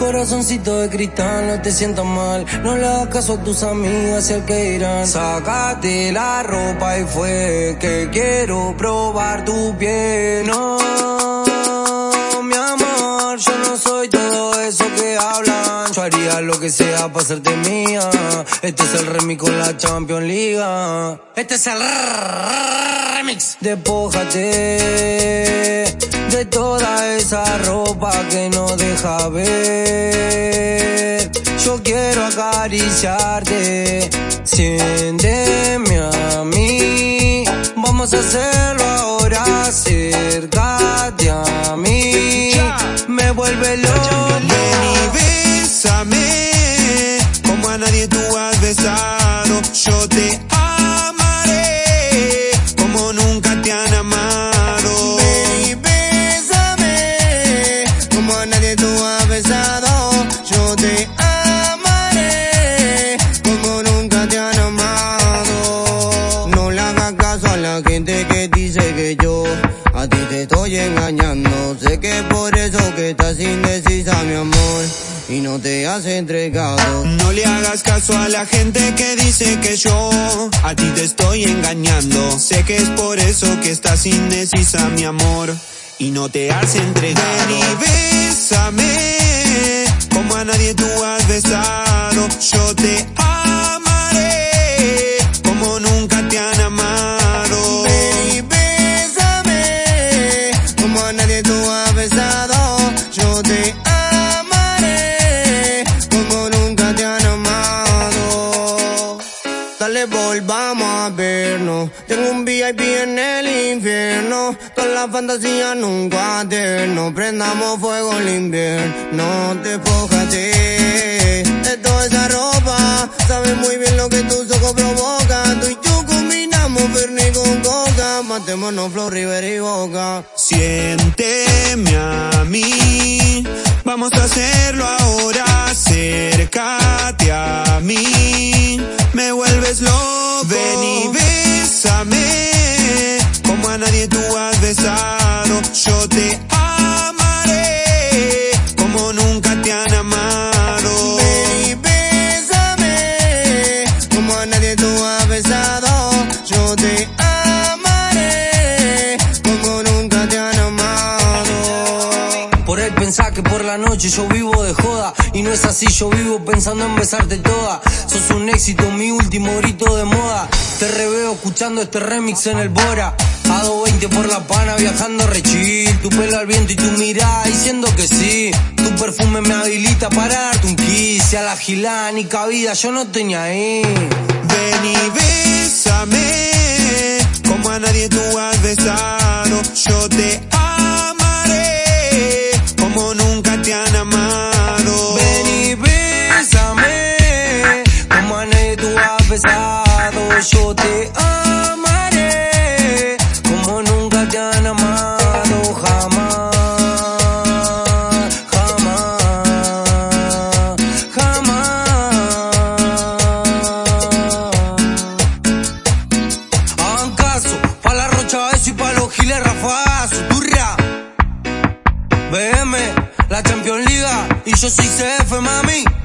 corazoncito de cristal, no te sientas mal. No le hagas caso a tus amigas y al que irán. Sácate la ropa y fue que quiero probar tu piel. No, lo que sea para hacerte mía. Este es el remix con la Champions League. Este es el remix. Despójate de toda esa ropa que no deja ver. Yo quiero acariciarte, siénteme a mí. Vamos a hacerlo ahora, acércate a mí. Me vuelve loco. Yo te amaré, como nunca te han amado. Ven y bésame, como a nadie tú has besado. Yo te amaré, como nunca te han amado. No le hagas caso a la gente que dice que yo a ti te estoy engañando. Sé que por eso que estás indecisa, mi amor, y no te has entregado. No le hagas caso a la gente que dice que yo a ti te estoy engañando. Sé que es por eso que estás indecisa, mi amor, y no te has entregado. Ven y bésame, como a nadie tú has besado. Yo te amaré, como nunca te han amado. Ven y bésame, como a nadie tú has besado. Dale, volvamos a vernos. Tengo un VIP en el infierno. Con la fantasía nunca cuaderno. Prendamos fuego el invierno. Despójate de toda esa ropa. Sabes muy bien lo que tus ojos provocan. Tú y yo combinamos Fernie con coca. Matémonos Flow, River y Boca. Siénteme a mí, vamos a hacerlo ahora, nadie tú besado. Yo te amaré, como nunca te han amado. Por él pensar que por la noche yo vivo de joda. Y no es así, yo vivo pensando en besarte toda. Sos un éxito, mi último grito de moda. Te reveo escuchando este remix en el Bora. A 220 por la pana viajando re chill. Tu pelo al viento y tu mirada diciendo que sí. Tu perfume me habilita para darte un kiss. Y a la gilada ni cabida yo no tenía ahí Yo te amaré, como nunca te han amado. Ven y bésame, como a nadie tú has besado. Yo te amaré, BM, la Champions League y yo soy CF, mami.